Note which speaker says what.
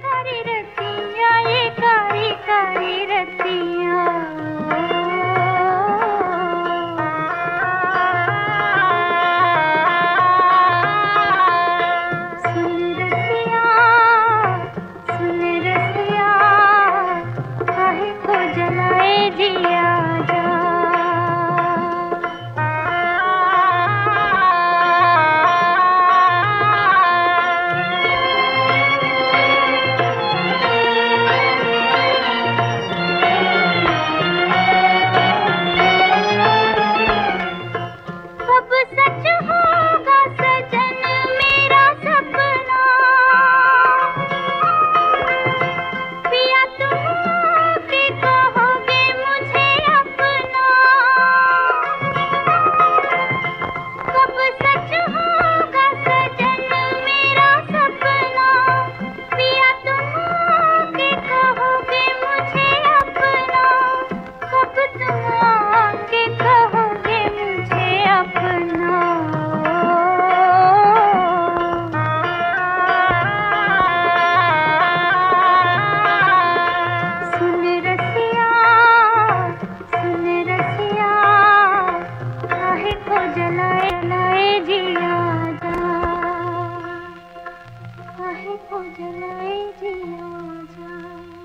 Speaker 1: करे चाहे को जलाए जिया जाए